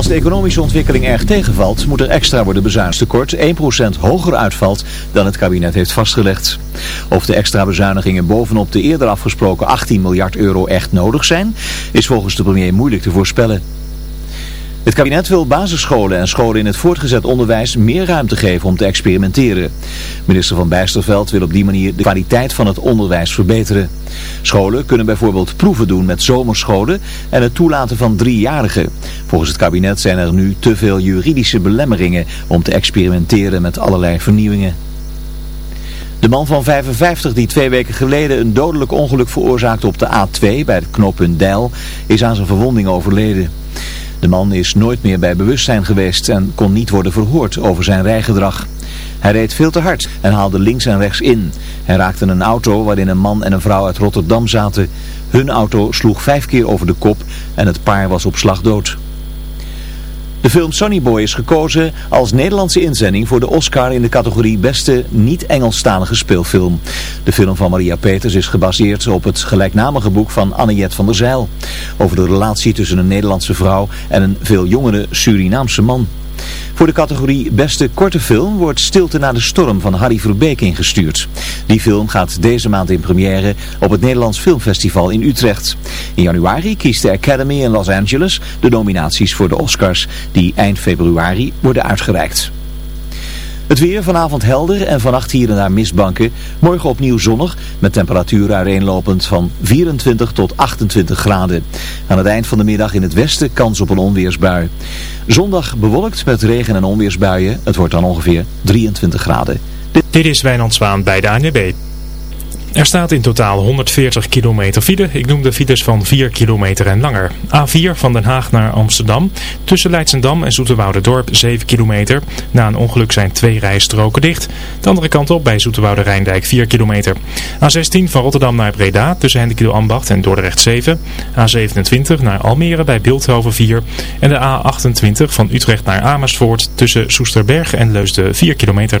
Als de economische ontwikkeling erg tegenvalt, moet er extra worden bezuinigd. Tekort 1% hoger uitvalt dan het kabinet heeft vastgelegd. Of de extra bezuinigingen bovenop de eerder afgesproken 18 miljard euro echt nodig zijn, is volgens de premier moeilijk te voorspellen. Het kabinet wil basisscholen en scholen in het voortgezet onderwijs meer ruimte geven om te experimenteren. Minister van Bijsterveld wil op die manier de kwaliteit van het onderwijs verbeteren. Scholen kunnen bijvoorbeeld proeven doen met zomerscholen en het toelaten van driejarigen. Volgens het kabinet zijn er nu te veel juridische belemmeringen om te experimenteren met allerlei vernieuwingen. De man van 55 die twee weken geleden een dodelijk ongeluk veroorzaakte op de A2 bij het knooppunt Deil is aan zijn verwonding overleden. De man is nooit meer bij bewustzijn geweest en kon niet worden verhoord over zijn rijgedrag. Hij reed veel te hard en haalde links en rechts in. Hij raakte een auto waarin een man en een vrouw uit Rotterdam zaten. Hun auto sloeg vijf keer over de kop en het paar was op slag dood. De film Sonny Boy is gekozen als Nederlandse inzending voor de Oscar in de categorie Beste niet-Engelstalige speelfilm. De film van Maria Peters is gebaseerd op het gelijknamige boek van Anniette van der Zeil. Over de relatie tussen een Nederlandse vrouw en een veel jongere Surinaamse man. Voor de categorie Beste Korte Film wordt Stilte na de Storm van Harry Verbeek ingestuurd. Die film gaat deze maand in première op het Nederlands Filmfestival in Utrecht. In januari kiest de Academy in Los Angeles de nominaties voor de Oscars, die eind februari worden uitgereikt. Het weer vanavond helder en vannacht hier en daar mistbanken. Morgen opnieuw zonnig met temperaturen uiteenlopend van 24 tot 28 graden. Aan het eind van de middag in het westen kans op een onweersbui. Zondag bewolkt met regen- en onweersbuien. Het wordt dan ongeveer 23 graden. Dit is Wijnand Zwaan bij de ANWB. Er staat in totaal 140 kilometer file. Ik noem de files van 4 kilometer en langer. A4 van Den Haag naar Amsterdam. Tussen Leidsendam en Dorp 7 kilometer. Na een ongeluk zijn twee rijstroken dicht. De andere kant op bij Zoeterwoude Rijndijk 4 kilometer. A16 van Rotterdam naar Breda tussen Hendekilo Ambacht en Dordrecht 7. A27 naar Almere bij Beeldhoven 4. En de A28 van Utrecht naar Amersfoort tussen Soesterberg en Leusden 4 kilometer.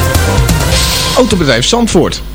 Autobedrijf Zandvoort.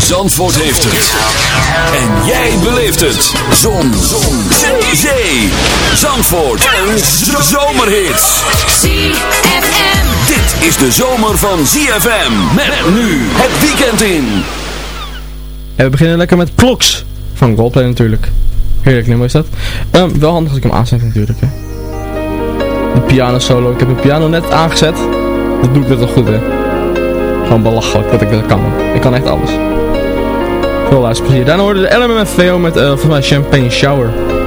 Zandvoort heeft het. En jij beleeft het. Zon. Zon. Zee. Zandvoort. En zomerhits. ZFM. Dit is de zomer van ZFM. Met nu het weekend in. En we beginnen lekker met Kloks. Van Roleplay natuurlijk. Heerlijk nummer is dat. Um, wel handig als ik hem aanzet natuurlijk. Hè. De piano solo. Ik heb mijn piano net aangezet. Dat doe ik net wel goed hè. Gewoon belachelijk dat ik dat kan. Ik kan echt alles. Veel luisterplezier. Daarna hoorde de Element VO met uh, Champagne Shower.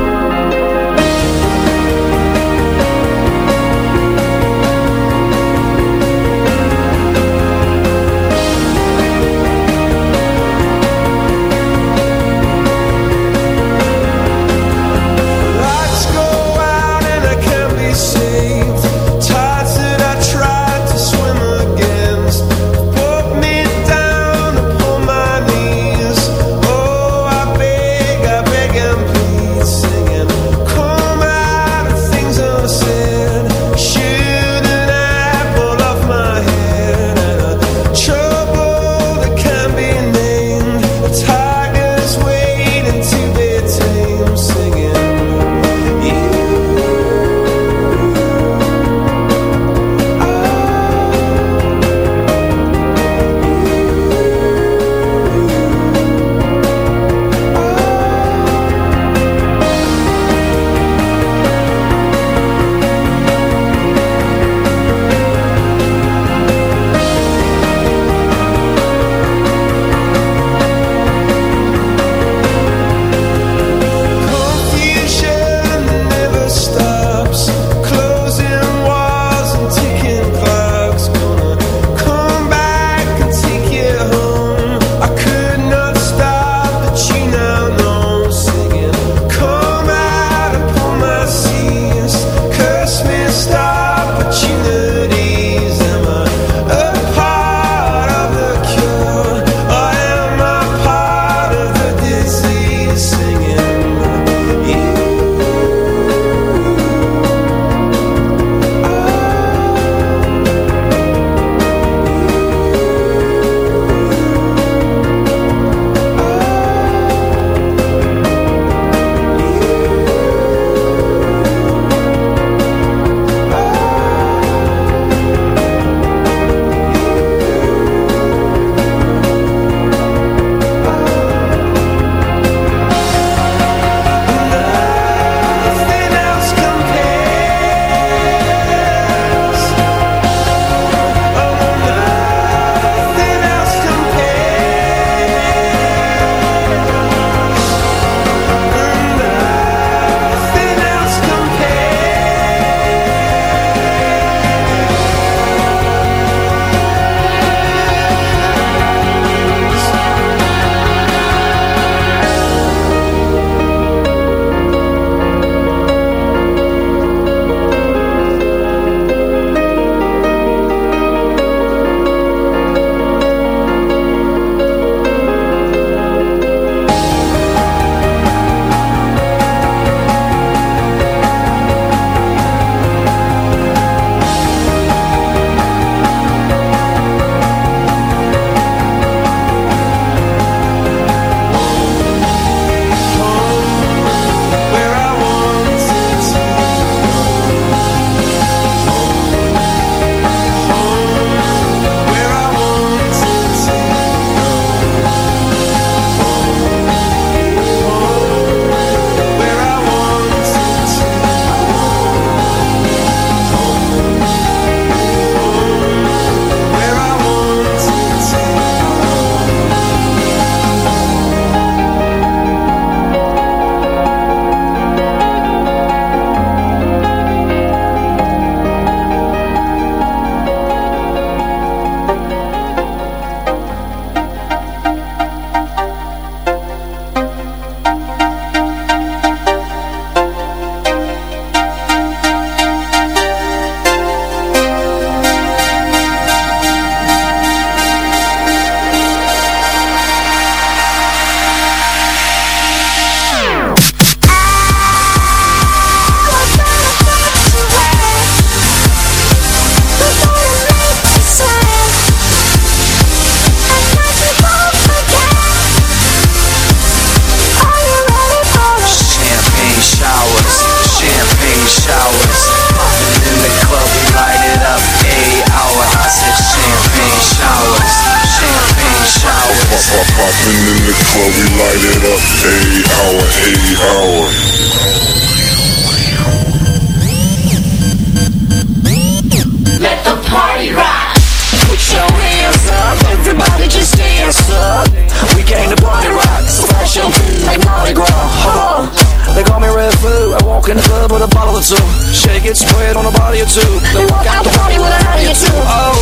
Shake on a body or two. Then walk out the party with a honey or two. Oh.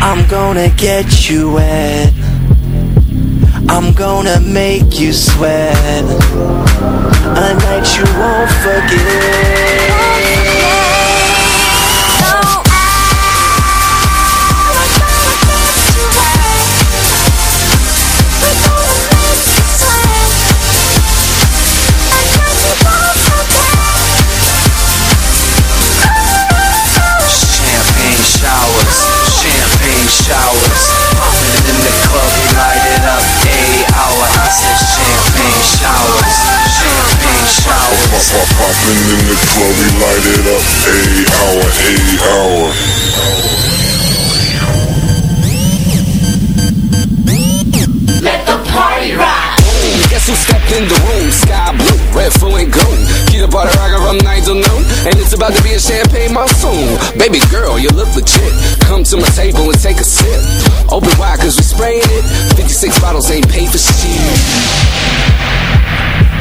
I'm gonna get you wet. I'm gonna make you sweat. A night you won't forget. Pop, pop, popping in the club, we light it up. Eight hour, eight hour. Let the party rock. Guess who stepped in the room? Sky blue, red, full and gold. Keep the party rocking from 9 till noon. And it's about to be a champagne monsoon. Baby girl, you look legit. Come to my table and take a sip. Open wide, cause we spraying it. 56 bottles ain't paid for shit.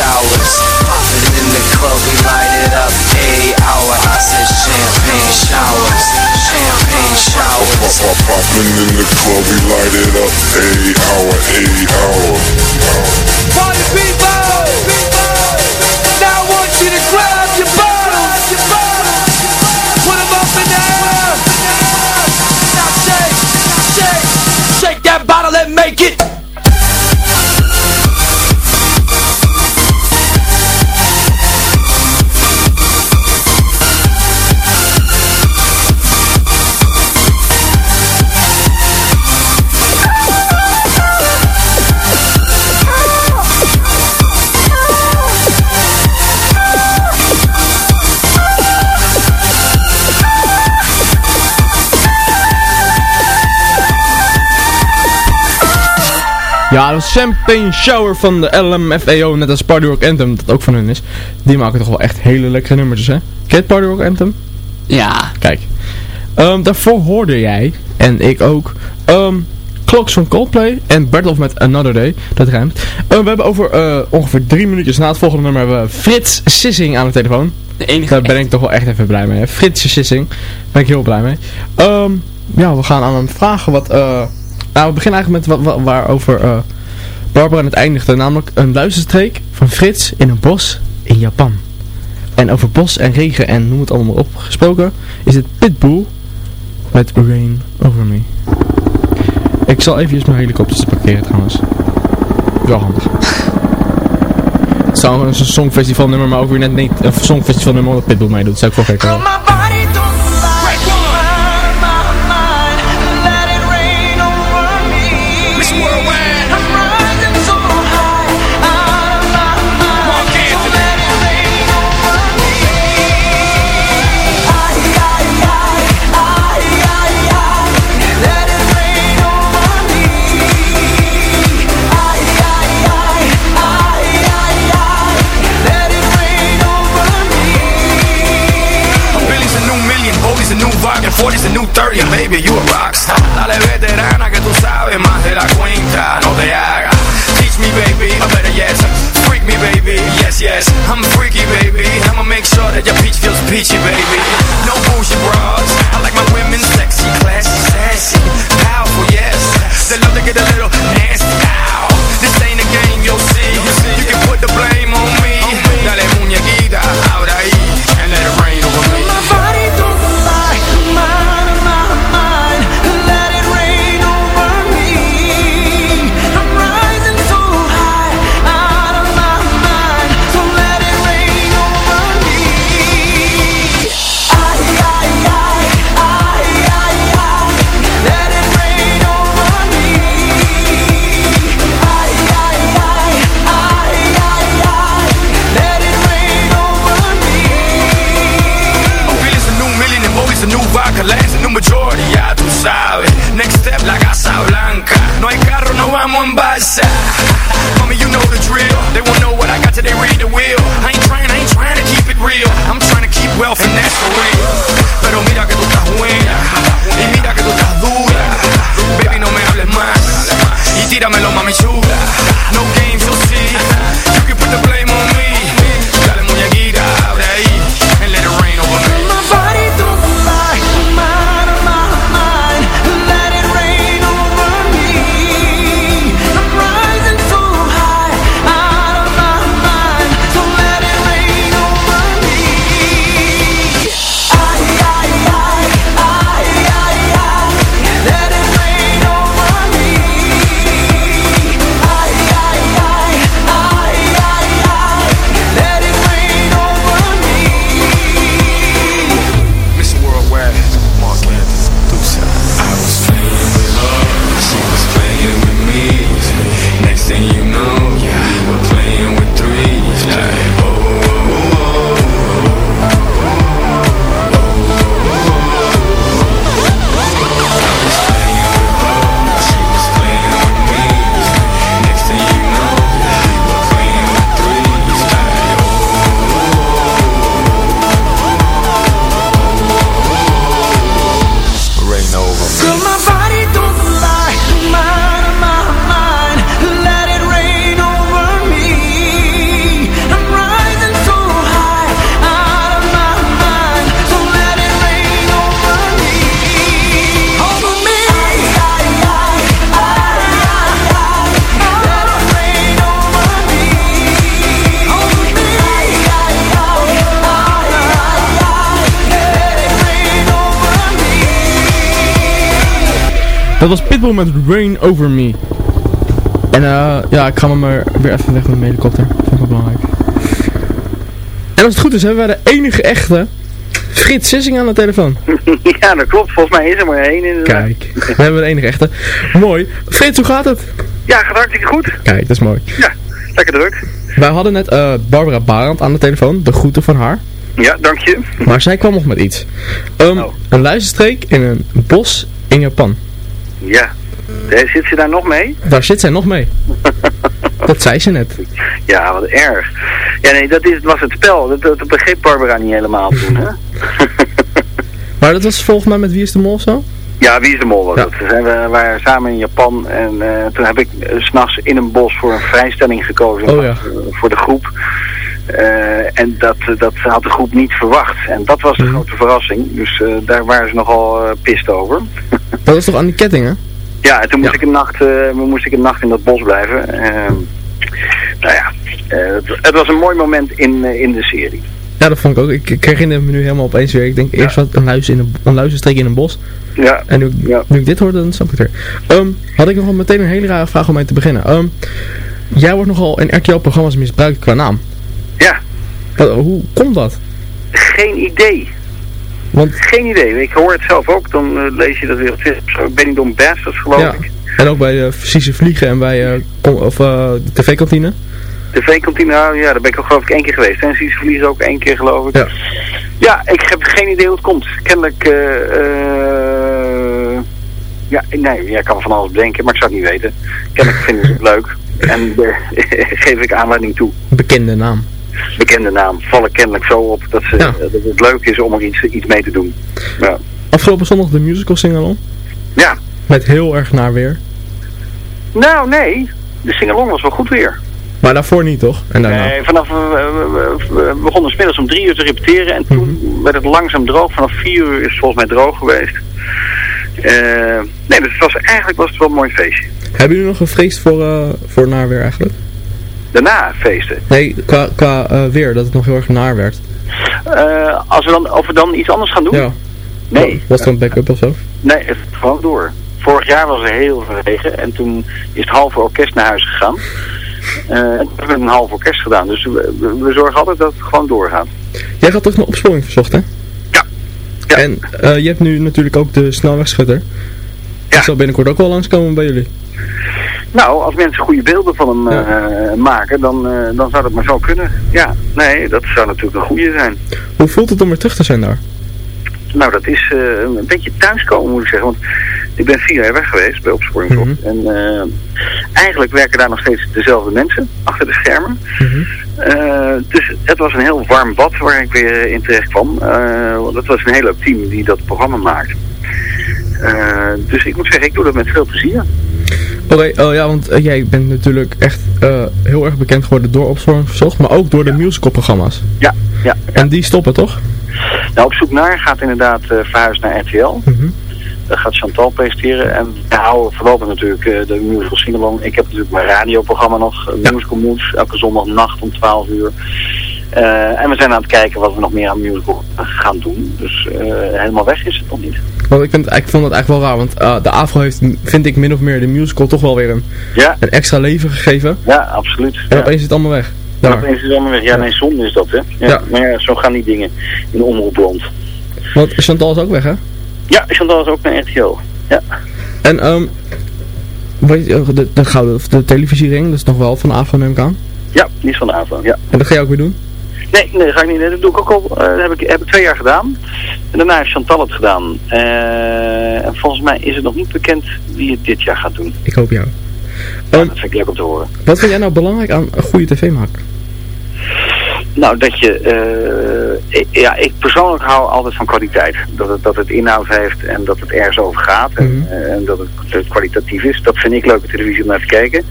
Showers. Popping in the club, we light it up. Eight hour, I said champagne showers, champagne showers. pop, popping in the club, we light it up. Ja, dat was Champagne Shower van de LMFAO, net als Party Rock Anthem, dat ook van hun is. Die maken toch wel echt hele lekkere nummertjes, hè? Ken Party Rock Anthem? Ja. Kijk. Ehm, daarvoor hoorde jij, en ik ook, ehm Clocks van Coldplay en Battle of met Another Day. Dat rijmt. Ehm, we hebben over eh, ongeveer drie minuutjes na het volgende nummer hebben we Frits Sissing aan de telefoon. De enige Daar ben ik toch wel echt even blij mee. Hè? Frits Sissing. Daar ben ik heel blij mee. Ja, we gaan aan hem vragen wat... eh nou, we beginnen eigenlijk met waarover eh Barbara het eindigde. Namelijk een luisterstreek van Frits in een bos in Japan. En over bos en regen en noem het allemaal op gesproken is het Pitbull met Rain Over Me. Ik zal even mijn helikopters parkeren trouwens. Wel handig. Het trouwens een songfestival nummer, maar ook weer net niet een songfestival nummer omdat Pitbull meedoet. Dat zou ik wel gek houden. Baby, you a rockstar. Dale veterana que tú sabes más de la cuenta, no te hagas. Teach me, baby, or better yet, freak me, baby, yes, yes. I'm freaky, baby, I'ma make sure that your peach feels peachy, baby. No bullshit bras, Pitbull met Rain Over Me. En eh, ja, ik ga me maar weer even weg met mijn helikopter. Vind ik wel belangrijk. En als het goed is, hebben wij de enige echte Frits Sissing aan de telefoon. ja, dat klopt. Volgens mij is er maar één in. Kijk, we hebben de enige echte. Mooi. Frits, hoe gaat het? Ja, gaat hartstikke goed. Kijk, dat is mooi. Ja, lekker druk. Wij hadden net eh, Barbara Barend aan de telefoon, de groeten van haar. Ja, dank je. Maar zij kwam nog met iets. Ehm, Een luisterstreek in een bos in Japan. Ja. Eh, Zit ze daar nog mee? Daar zit zij nog mee. dat zei ze net. Ja, wat erg. Ja, nee, dat is, was het spel. Dat, dat begreep Barbara niet helemaal toen, hè? Maar dat was volgens mij met Wie is de Mol zo? Ja, wie is de mol was het? We waren samen in Japan en eh, toen heb ik s s'nachts in een bos voor een vrijstelling gekozen Oh ja. voor de groep. En dat, dat had de groep niet verwacht. En dat was de Mhm. grote verrassing. Dus daar waren ze nogal uh, pist over. Dat was toch aan die ketting, hè? Ja, en toen moest, ik een nacht, eh, moest ik een nacht in dat bos blijven. Ehm, nou ja, eh, het, het was een mooi moment in, eh, in de serie. Ja, dat vond ik ook. Ik, ik herinner me nu helemaal opeens weer. Ik denk eerst wat een, luis in een, een luizenstreek in een bos. Ja. En nu, ik- nu ik dit hoorde, dan snap ik het weer. Ehm, had ik nog wel meteen een hele rare vraag om mee te beginnen. Ehm, jij wordt nogal in RTL-programma's misbruikt qua naam. Ja. Wat- hoe komt dat? Geen idee. Want, Geen idee. Ik hoor het zelf ook. Dan eh, lees je dat weer op Twitter. Benidorm Bastards geloof ja. ik. En ook bij uh, Precieze Vliegen en bij eh, of, eh, de tv-kantine. TV-kantine, nou, ja, daar ben ik al geloof ik één keer geweest. En Cies Verlies ook één keer geloof ik. Ja. Ja, ik heb geen idee hoe het komt. Kennelijk, eh eh, ja, nee, ja, ik kan van alles bedenken, maar ik zou het niet weten. Kennelijk vinden ze het leuk. En daar geef ik aanleiding toe. Bekende naam. Bekende naam. Vallen kennelijk zo op dat, ze, dat het leuk is om er iets, iets mee te doen. Ja. Afgelopen zondag de musical singalong. ja. Met heel erg naar weer. Nou, nee. De singalong was wel goed weer. Maar daarvoor niet, toch? En daarna. Nee, vanaf, we, we- begonnen smiddags om drie uur te repeteren en toen werd het langzaam droog. Vanaf vier uur is het volgens mij droog geweest. Eh, nee, dus het was, eigenlijk was het wel een mooi feestje. Hebben jullie nog gevreesd voor, eh, voor naar weer eigenlijk? Daarna feesten. Nee, qua, qua eh, weer, dat het nog heel erg naar werd. Eh, als we dan, of we dan iets anders gaan doen? Ja. Nee. Was er een backup of zo? Nee, het gewoon door. Vorig jaar was er heel veel regen en toen is het halve orkest naar huis gegaan. Eh, en toen hebben we een half orkest gedaan. Dus we, we- zorgen altijd dat het gewoon doorgaat. Jij had toch een opsporing verzocht, hè? Ja. En eh, je hebt nu natuurlijk ook de snelwegschutter. Die zal binnenkort ook wel langskomen bij jullie. Nou, als mensen goede beelden van hem eh, maken, dan, eh, dan zou dat maar zo kunnen. Ja, nee, dat zou natuurlijk een goede zijn. Hoe voelt het om weer terug te zijn daar? Nou, dat is eh, een beetje thuiskomen moet ik zeggen. Want Ik ben vier jaar weg geweest bij Opsporingsoft. En eh, eigenlijk werken daar nog steeds dezelfde mensen achter de schermen. Eh, dus het was een heel warm bad waar ik weer in terecht kwam. Want het was een heel leuk team die dat programma maakt. Dus ik moet zeggen, ik doe dat met veel plezier. Oké, oh ja, want eh, jij bent natuurlijk echt eh, heel erg bekend geworden door Opsporing Verzocht, maar ook door de musicalprogramma's. Ja, ja. En die stoppen toch? Nou, op zoek naar gaat inderdaad eh verhuisd naar RTL. Dat gaat Chantal presenteren. En we houden voorlopig natuurlijk eh, de musical singalong. Ik heb natuurlijk mijn radioprogramma nog, eh, Musical Moods, elke zondagnacht om 12 uur. Eh, en we zijn aan het kijken wat we nog meer aan musical gaan doen. Dus eh, helemaal weg is het nog niet. Want ik, vind, ik vond het eigenlijk wel raar, want eh, de AFRO heeft, vind ik min of meer de musical toch wel weer een, Ja. een extra leven gegeven. Ja, absoluut. En Ja. opeens is het allemaal weg. En Daar. opeens is het allemaal weg. Ja, nee, zonde is dat, hè. Ja. Ja. Maar ja, zo gaan die dingen in de omroepland. Want Chantal is ook weg, hè? Ja, Chantal is ook naar RTL. Ja. En, ehm, weet je, de, de gouden, of de televisiering, dat is nog wel van de AFRO neem ik aan. Ja, die is van de AVO, ja. En dat ga je ook weer doen? Nee, nee, dat ga ik niet. Dat doe ik ook al. eh, heb ik, heb ik twee jaar gedaan. En daarna heeft Chantal het gedaan. Eh, en volgens mij is het nog niet bekend wie het dit jaar gaat doen. Ik hoop jou. Ja, Ehm, dat vind ik leuk om te horen. wat vind jij nou belangrijk aan een goede tv maken? Nou, dat je... eh, ik- ja, ik persoonlijk hou altijd van kwaliteit. Dat het, dat het inhoud heeft en dat het ergens over gaat. En, eh, en dat het, dat het kwalitatief is. Dat vind ik leuke televisie om naar te kijken.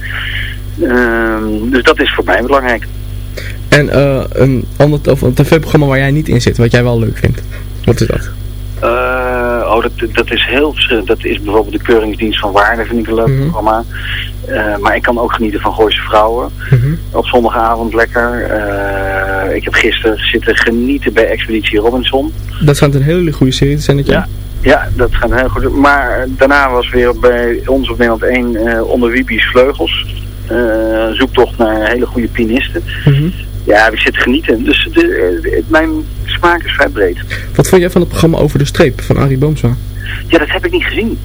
Ehm, dus dat is voor mij belangrijk. En eh, een ander of een tv-programma waar jij niet in zit, wat jij wel leuk vindt. Wat is dat? Eh, oh, dat, dat is heel verschillend. Dat is bijvoorbeeld de Keuringsdienst van Waarde, vind ik een leuk Mhm. programma. Eh, maar ik kan ook genieten van Gooise Vrouwen. Mhm. Op zondagavond lekker. Ik heb gisteren zitten genieten bij Expeditie Robinson. Dat schijnt een hele goede serie te zijn dat Ja. Ja, dat gaat heel goed. Maar daarna was weer bij ons op Nederland 1 eh, onder Wibi's Vleugels. Zoektocht naar hele goede pianisten. Mhm. Ja, ik zit genieten. Dus de, de- mijn smaak is vrij breed. Wat vond jij van het programma Over de Streep van Arie Boomsma? Ja, dat heb ik niet gezien.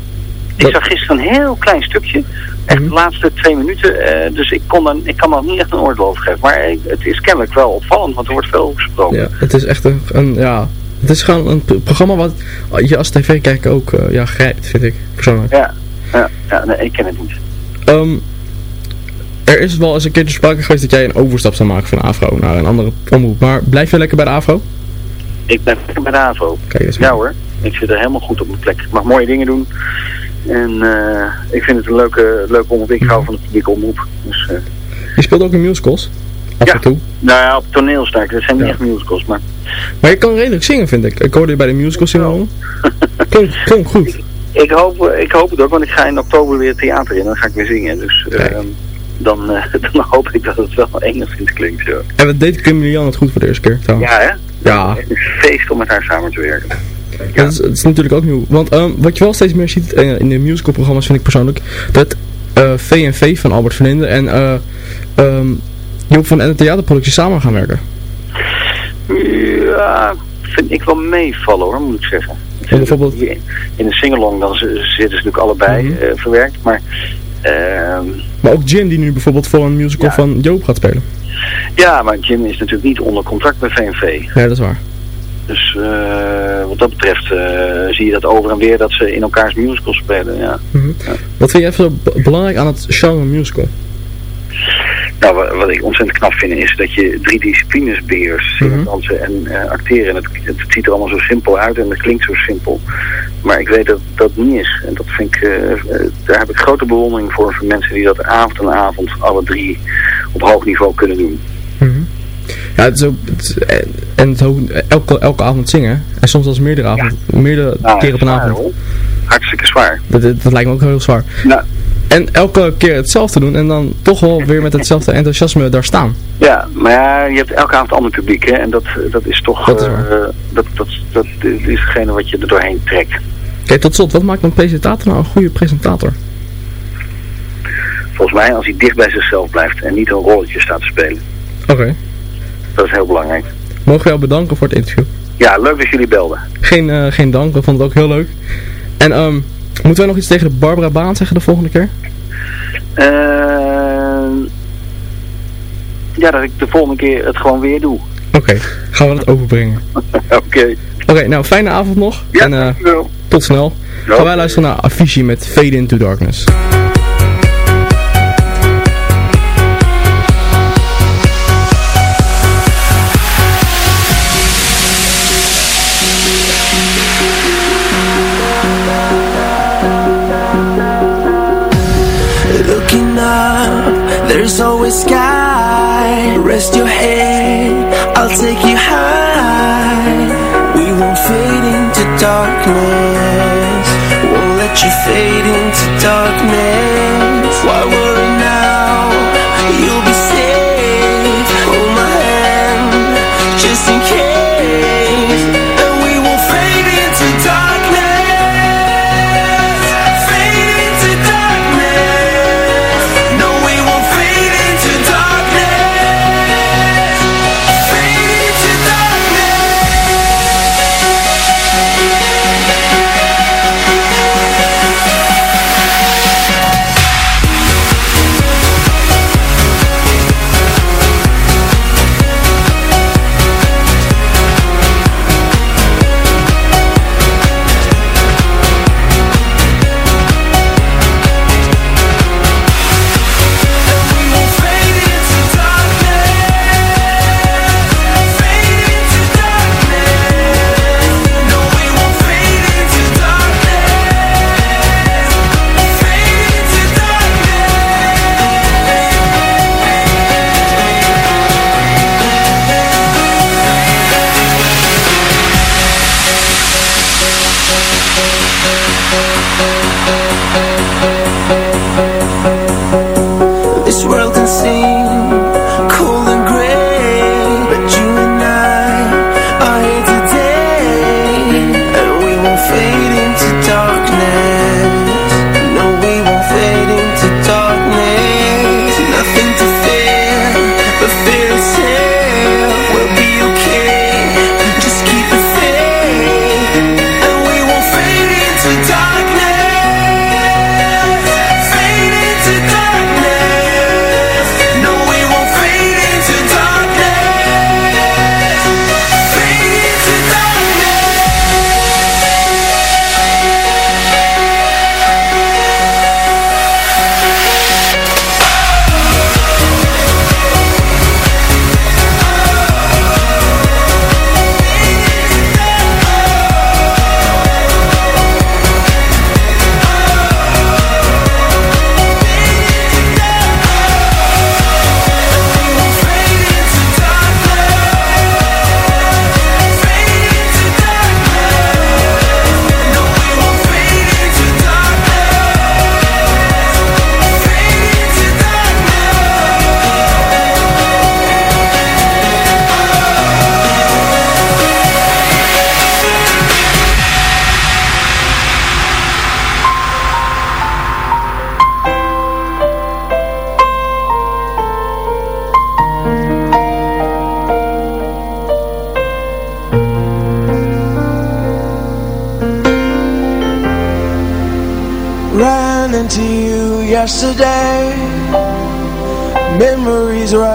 Ik zag gisteren een heel klein stukje. Echt Mhm. de laatste twee minuten. eh, dus ik, kon dan, ik kan er niet echt een oordeel over geven. Maar het is kennelijk wel opvallend, want er wordt veel gesproken. Ja, het is echt een, een ja, het is gewoon een programma wat je als tv-kijker ook eh, ja, grijpt, vind ik persoonlijk. Ja, ja, ja, nee, ik ken het niet. Ehm, er is wel eens een keer te sprake geweest dat jij een overstap zou maken van AFRO naar een andere omroep. Maar blijf je lekker bij de AFRO? Ik ben lekker bij de AVO. Kijk eens. Ja hoor, ik zit er helemaal goed op mijn plek. Ik mag mooie dingen doen. En eh, ik vind het een leuke, leuke omroep. Ik hou van de publieke omroep. Dus, eh, Je speelt ook in musicals? Af Ja. en toe. nou ja, op toneel sta ik. Dat zijn niet Ja. echt musicals, maar... Maar je kan redelijk zingen, vind ik. Ik hoorde je bij de musical zingen. Klonk, klonk goed. Ik hoop, ik hoop het ook, want ik ga in oktober weer theater in. Dan ga ik weer zingen. Dus. Dan, eh, dan hoop ik dat het wel enigszins klinkt. Zo. En wat deed Kim Lian het goed voor de eerste keer trouwens. Ja, hè? Ja. Het is een feest om met haar samen te werken. Dat, is, dat is natuurlijk ook nieuw. Want ehm, wat je wel steeds meer ziet eh, in de musicalprogramma's vind ik persoonlijk. Dat V&V van Albert Verlinde en eh ehm, Joop van en de theaterproductie samen gaan werken. Ja, vind ik wel meevallen hoor, moet ik zeggen. En bijvoorbeeld... In de singalong dan zitten ze natuurlijk allebei Mhm. verwerkt. Maar ehm, Maar ook Jim die nu bijvoorbeeld voor een musical Ja. van Joop gaat spelen. ja, maar Jim is natuurlijk niet onder contract bij VNV. Ja, dat is waar. Dus eh, wat dat betreft eh, zie je dat over en weer dat ze in elkaars musicals spelen. Ja. Mhm. Wat vind jij zo belangrijk aan het genre musical? Nou, wa- wat ik ontzettend knap vind is dat je drie disciplines beheerst. Zingen, Mhm. dansen en eh, acteren. En het, het ziet er allemaal zo simpel uit en het klinkt zo simpel. Maar ik weet dat dat niet is. En dat vind ik, eh, eh, daar heb ik grote bewondering voor. Voor mensen die dat avond en avond alle drie op hoog niveau kunnen doen. Mhm. Ja, het is ook, het is- en, het ook elke, elke avond zingen. En soms zelfs meerdere avonden, meerdere Nou, keren op een zwaar, avond. hoor. Hartstikke zwaar. Dat, dat, dat lijkt me ook heel zwaar. Nou, En elke keer hetzelfde doen en dan toch wel weer met hetzelfde enthousiasme daar staan. ja, maar ja, je hebt elke avond ander publiek. Hè? En dat, dat is toch Dat is eh, dat, dat, dat is hetgene wat je er doorheen trekt. Kijk, tot slot, wat maakt een presentator nou een goede presentator? Volgens mij als hij dicht bij zichzelf blijft en niet een rolletje staat te spelen. Oké. Dat is heel belangrijk. Mogen we jou bedanken voor het interview? Ja, leuk dat jullie belden. Geen, eh, geen dank, we vonden het ook heel leuk. En ehm, Moeten wij nog iets tegen Barbara Baan zeggen de volgende keer? Uh, ja, dat ik de volgende keer het gewoon weer doe. Oké, gaan we dat overbrengen. Oké. Oké, nou fijne avond nog. Ja, en eh, tot snel. Gaan wij luisteren naar Avicii met Fade Into Darkness. There's always sky. Rest your head. I'll take you high. We won't fade into darkness. Won't let you fade into darkness. Why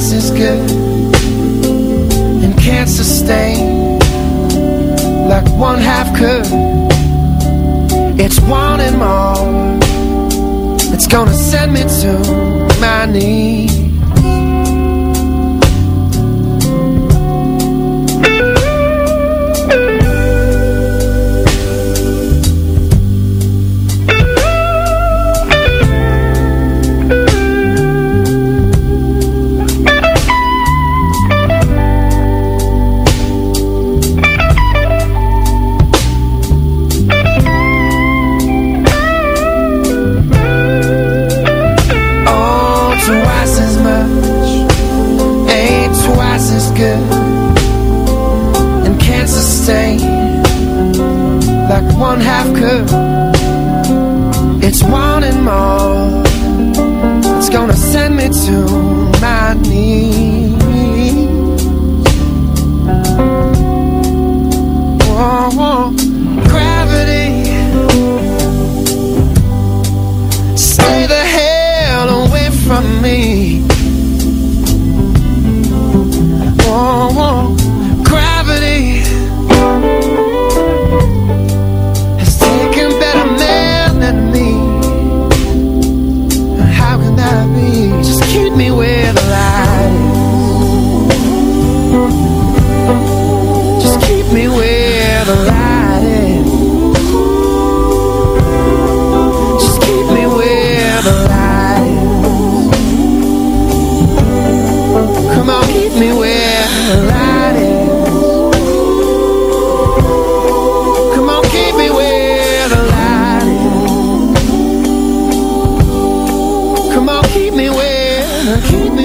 twice as good and can't sustain like one half could. It's one and more. It's gonna send me to my knees. one half cup. It's one and more. It's gonna send me to my knees. keep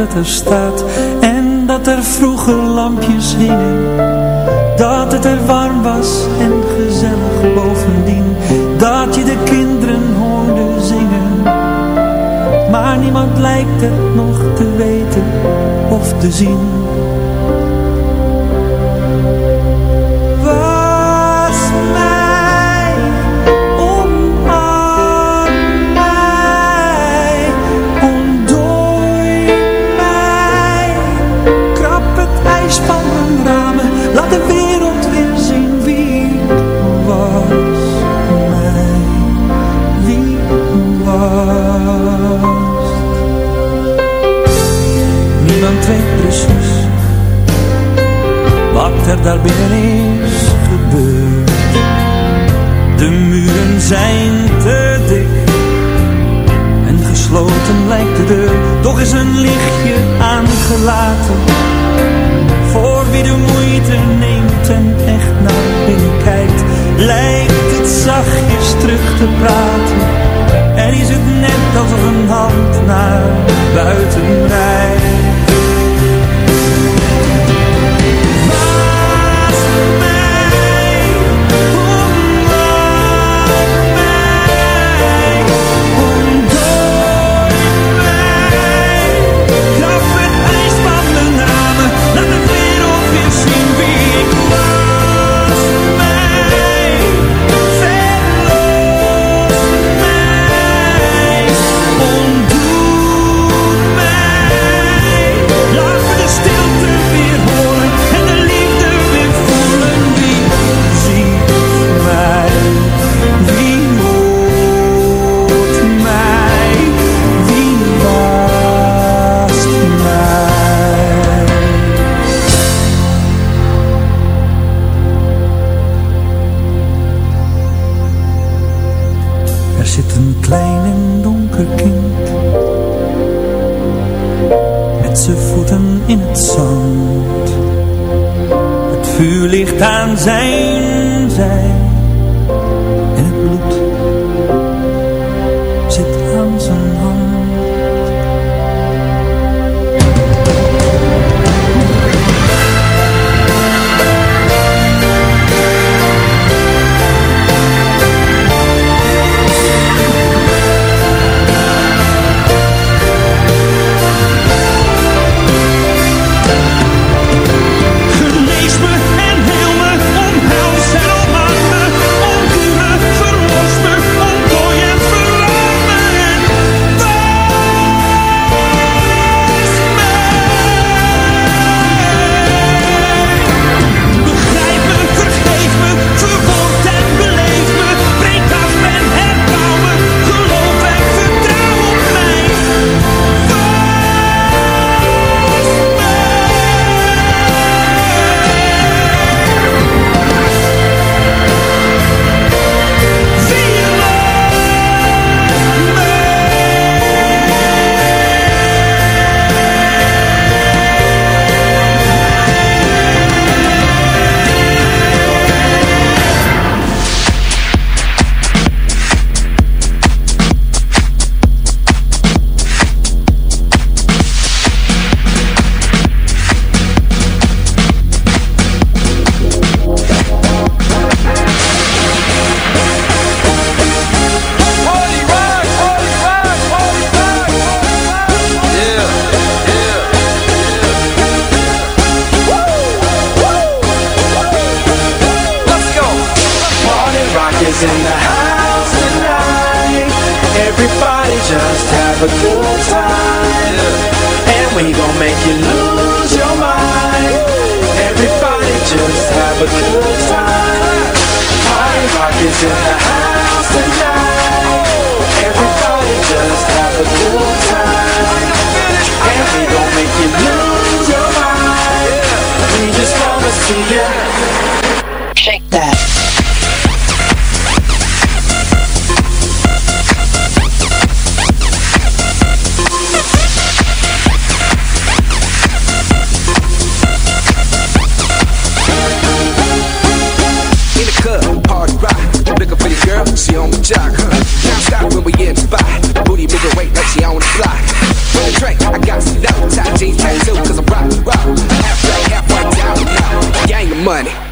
het er staat en dat er vroeger lampjes hingen. Dat het er warm was en gezellig bovendien, dat je de kinderen hoorde zingen. Maar niemand lijkt het nog te weten of te zien. er is gebeurd. De muren zijn te dik en gesloten lijkt de deur. Toch is een lichtje aangelaten voor wie de moeite neemt en echt naar binnen kijkt. Lijkt het zachtjes terug te praten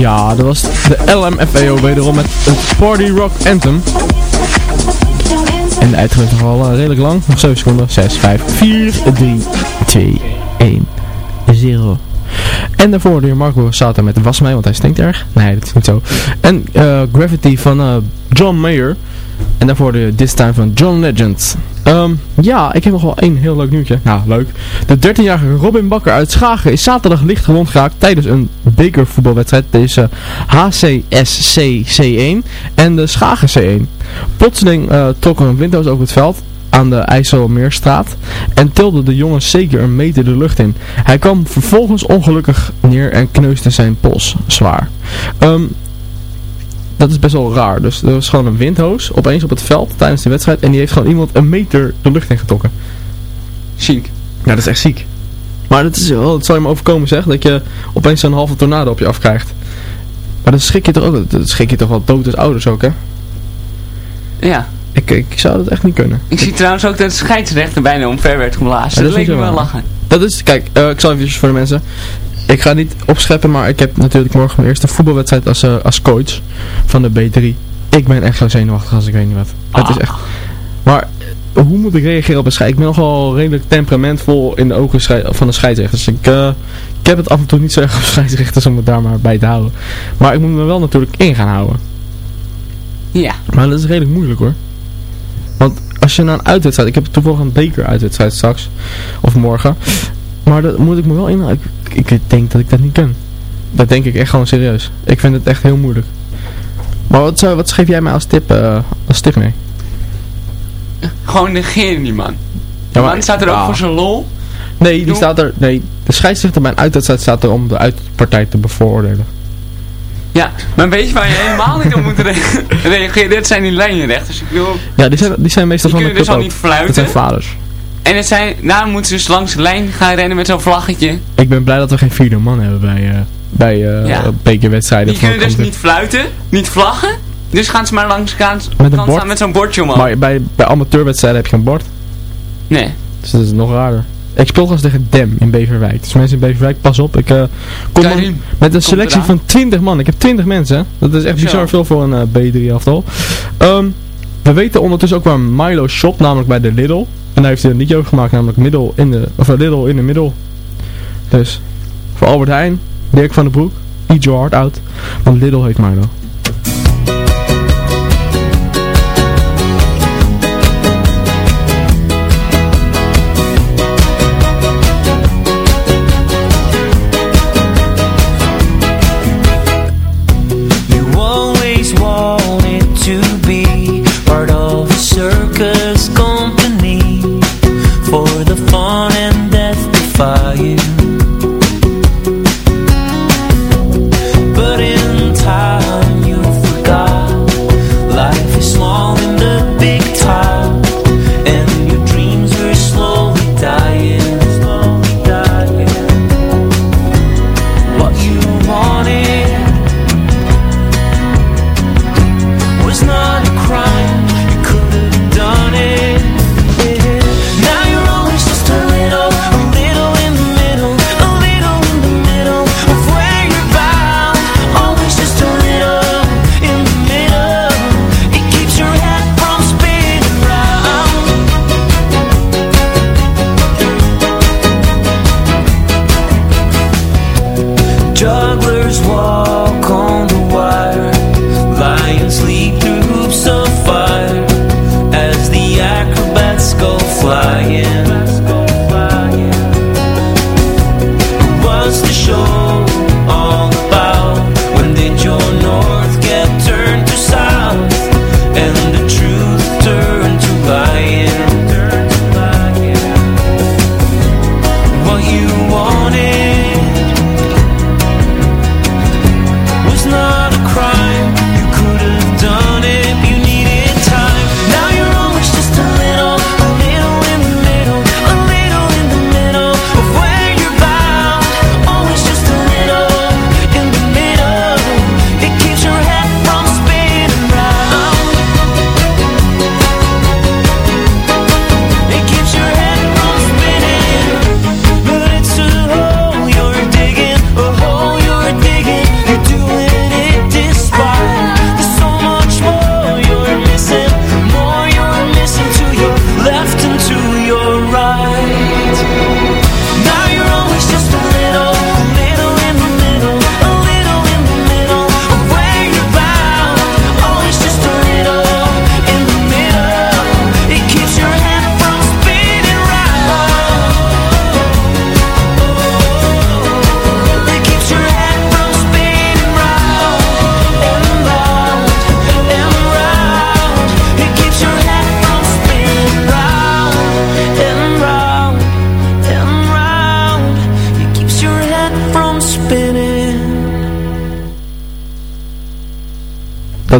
Ja, dat was de LMFAO wederom met het Party Rock Anthem. En de uitgang is nog wel eh, redelijk lang. Nog 7 seconden. 6, 5, 4, 3, 2, 1, 0. En daarvoor de Marco Borsato met Was mij, want hij stinkt erg. Nee, dat is niet zo. En eh, Gravity van eh, John Mayer. En daarvoor de This Time van John Legend. Ehm, ja, ik heb nog wel één heel leuk nieuwtje. Nou, leuk. De 13-jarige Robin Bakker uit Schagen is zaterdag licht gewond geraakt tijdens een bekervoetbalwedstrijd. Deze HCSC C1 en de Schagen C1. Plotseling uh, trok er een windhoos over het veld aan de IJsselmeerstraat en tilde de jongen zeker een meter de lucht in. Hij kwam vervolgens ongelukkig neer en kneusde zijn pols zwaar. Ehm, dat is best wel raar. Dus er was gewoon een windhoos opeens op het veld tijdens de wedstrijd en die heeft gewoon iemand een meter de lucht in getrokken. Ziek. Ja, dat is echt ziek. Maar dat, is, wel, dat zal je me overkomen zeg, dat je opeens zo'n halve tornado op je afkrijgt. Maar dan schrik je toch ook, dat schrik je toch wel dood als ouders ook, hè? Ja. Ik, ik zou dat echt niet kunnen. Ik zie trouwens ook dat de scheidsrechter bijna omver werd geblazen. Ja, dat leek me wel lachen. Dat is, kijk, eh, ik zal even voor de mensen. Ik ga niet opscheppen, maar ik heb natuurlijk morgen mijn eerste voetbalwedstrijd als, eh, als coach van de B3. Ik ben echt zo zenuwachtig als ik weet niet wat. Het is echt... Maar hoe moet ik reageren op een scheid? Ik ben nogal redelijk temperamentvol in de ogen van de scheidsrechters. Ik, eh, ik heb het af en toe niet zo erg op scheidsrechters om het daar maar bij te houden. Maar ik moet me wel natuurlijk in gaan houden. Ja. Maar dat is redelijk moeilijk hoor. Want als je naar een uitwedstrijd... Ik heb toevallig een beker uitwedstrijd straks. Of morgen. Maar dat moet ik me wel inhouden. Ik, ik denk dat ik dat niet kan. Dat denk ik echt gewoon serieus. Ik vind het echt heel moeilijk. Maar wat, zou, wat geef jij mij als tip, eh, als tip mee? Gewoon negeren die man. Die maar- man staat er ook Ah. voor zijn lol. Nee, die Doe- staat er... Nee, de scheidsrechter bij een uitwedstrijd staat er om de uitpartij te bevoordelen. Ja, maar weet je waar je helemaal niet op moet re- reageren? Dit zijn die lijnrechters. Ik bedoel, Ja, die zijn, die zijn meestal Die van de kunnen dus al niet fluiten. Dat zijn vaders. en het zijn, daarom moeten ze dus langs de lijn gaan rennen met zo'n vlaggetje. Ik ben blij dat we geen vierde man hebben bij, eh bij Ja. bekerwedstrijden. Die kunnen dus niet fluiten, niet vlaggen. Dus gaan ze maar langs kant Met een staan met zo'n bordje omhoog. Maar bij, bij amateurwedstrijden heb je geen bord. Nee. Dus dat is nog raarder. Ik speel gewoon tegen Dem in Beverwijk. Dus mensen in Beverwijk, pas op. Ik eh, kom met een selectie van 20 man. Ik heb 20 mensen. hè. Dat is echt Zo. bizar veel voor een eh, B3 aftal. Ehm, we weten ondertussen ook waar Milo shopt, namelijk bij de Lidl. En daar heeft hij een liedje over gemaakt, namelijk middel in de, of eh, Lidl in de middel. Dus voor Albert Heijn, Dirk van den Broek, eat your heart out. Want Lidl heet Milo.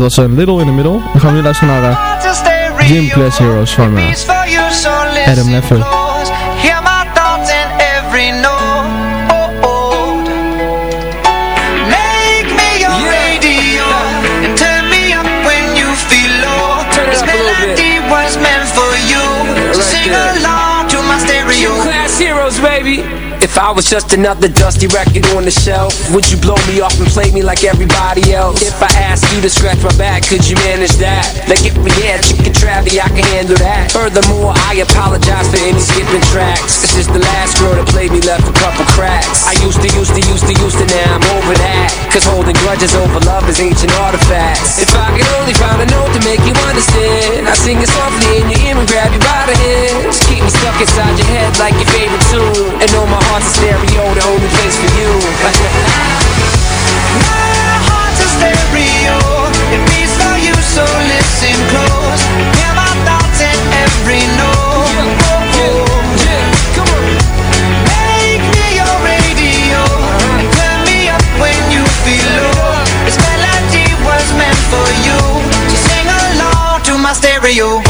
Dat was een Little in the Middle. Dan gaan we nu luisteren naar eh, Gym Class Heroes van eh, Adam Leffler. If I was just another dusty record on the shelf, would you blow me off and play me like everybody else? If I asked you to scratch my back, could you manage that? Like if we had chicken travy, I can handle that. Furthermore, I apologize for any skipping tracks. This is the last girl that played me left a couple cracks. I used to, used to, used to, used to, now I'm over that. Cause holding grudges over love is ancient artifacts. If I could only find a note to make you understand, I sing it softly in your ear and grab you by the hands. Keep me stuck inside your head like your favorite tune. And know my heart's a stereo, the only place for you. My heart's a stereo. To my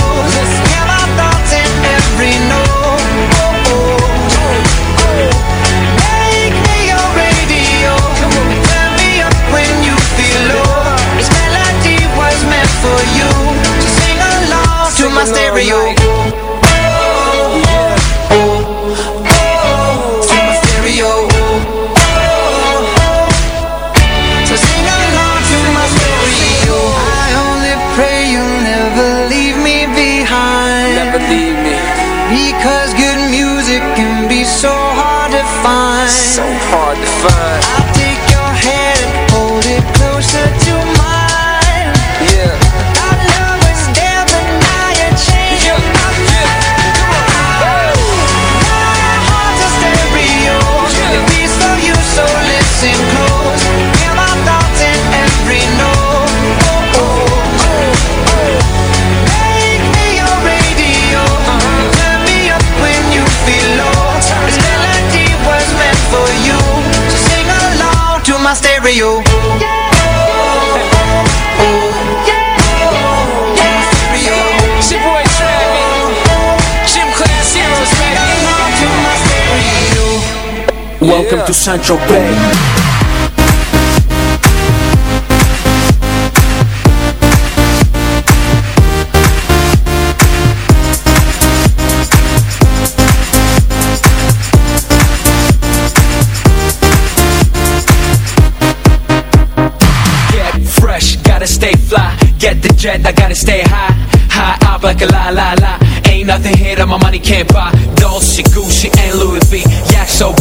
Welcome to Central Bay. Get fresh, gotta stay fly. Get the jet, I gotta stay high. High up like a la la la. Ain't nothing here that my money can't buy.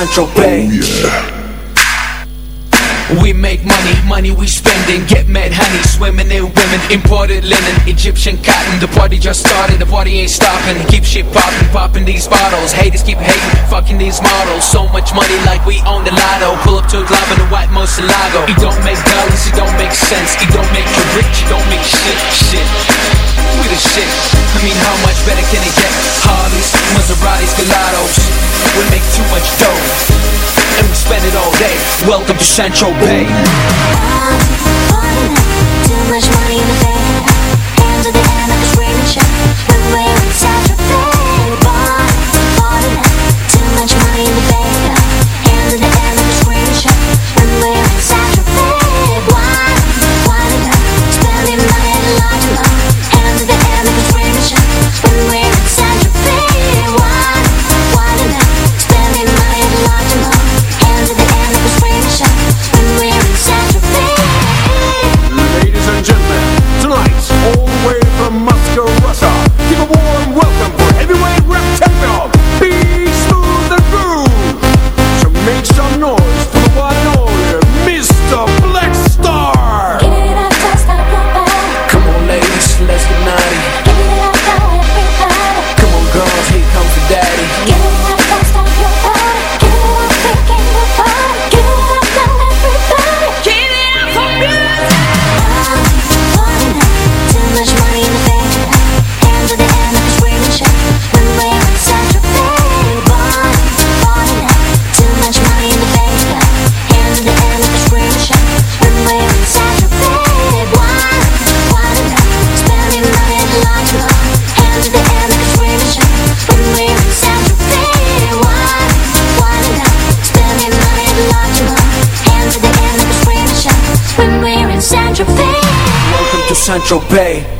Central Bay. Oh, we make money, money we spending Get mad honey, swimming in women Imported linen, Egyptian cotton. The party just started, the party ain't stopping. Keep shit popping, popping these bottles. Haters keep hating, fucking these models. So much money like we own the lotto. Pull up to a club in a white Moselago. It don't make dollars, it don't make sense. It don't make you rich, it don't make shit, shit. We the shit, I mean how much better can it get? Harleys, Maseratis, Gelatos We make too much dough and we spend it all day. Welcome to Central Bay. Too much money in the bank.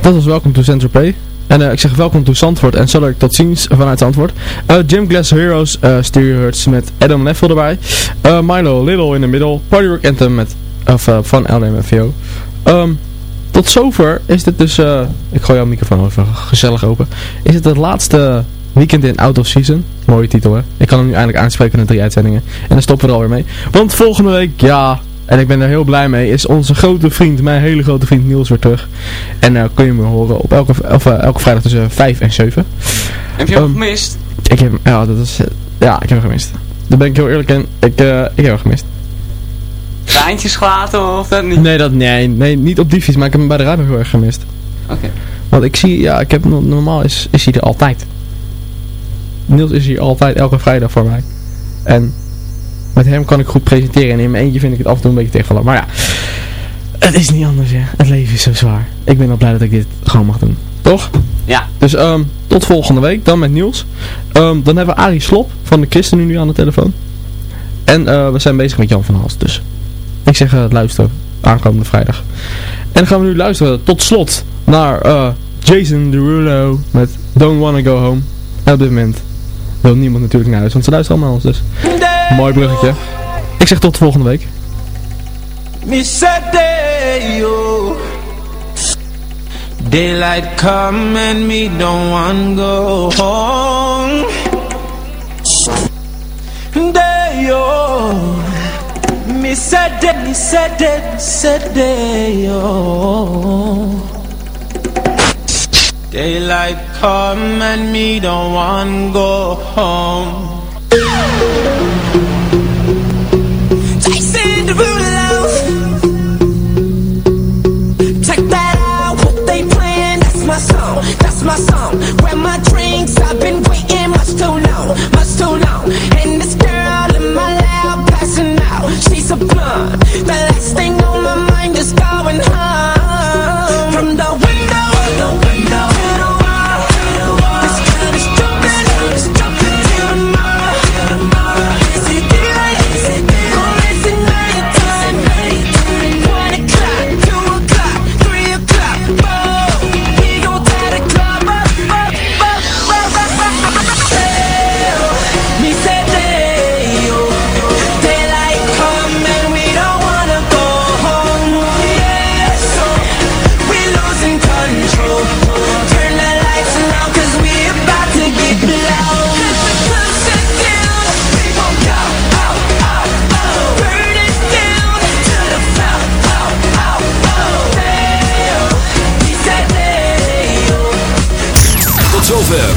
Dat was Welcome to Central Pay. En eh, ik zeg welkom to Zandvoort en zal ik tot ziens vanuit Zandvoort. Uh, Gym Glass Heroes, uh, Stereo Hertz met Adam Neffel erbij. Uh, Milo Little in the middle. Party Rock Anthem met, of, van LMFVO. Um, tot zover is dit dus, ik gooi jouw microfoon even gezellig open. Is het het laatste weekend in Out of Season? Mooie titel hè. Ik kan hem nu eindelijk aanspreken in drie uitzendingen. En dan stoppen we er alweer mee. Want volgende week, ja, en ik ben er heel blij mee. Is onze grote vriend, mijn hele grote vriend Niels weer terug. En uh, kun je me horen op elke, of, uh, elke vrijdag tussen 5 en 7. Heb je hem um, gemist? Ik heb ja, dat is, ja, ik heb hem gemist. Daar ben ik heel eerlijk in. Ik, uh, ik heb hem gemist. Treintjes gelaten of dat niet? Nee, dat, nee, nee, niet op die fiets, maar ik heb hem bij de radio heel erg gemist. Oké. Okay. Want ik zie, ja, ik heb, normaal is, is hij er altijd. Niels is hier altijd elke vrijdag voor mij. En met hem kan ik goed presenteren. En in mijn eentje vind ik het af en toe een beetje tegenvallen. Maar ja, het is niet anders. Hè. Het leven is zo zwaar. Ik ben al blij dat ik dit gewoon mag doen. Toch? Ja. Dus um, tot volgende week. Dan met nieuws. Um, dan hebben we Arie Slop van de Christen nu aan de telefoon. En uh, we zijn bezig met Jan van Hals. Dus ik zeg uh, luister aankomende vrijdag. En dan gaan we nu luisteren tot slot naar uh, Jason Derulo met Don't Wanna Go Home. En op dit moment wil niemand natuurlijk naar huis, want ze luisteren allemaal ons dus. Mooi bruggetje. Ik zeg tot de volgende week. Daylight come and me don't want go home. Check that out, what they playing, that's my song, that's my song. Grab my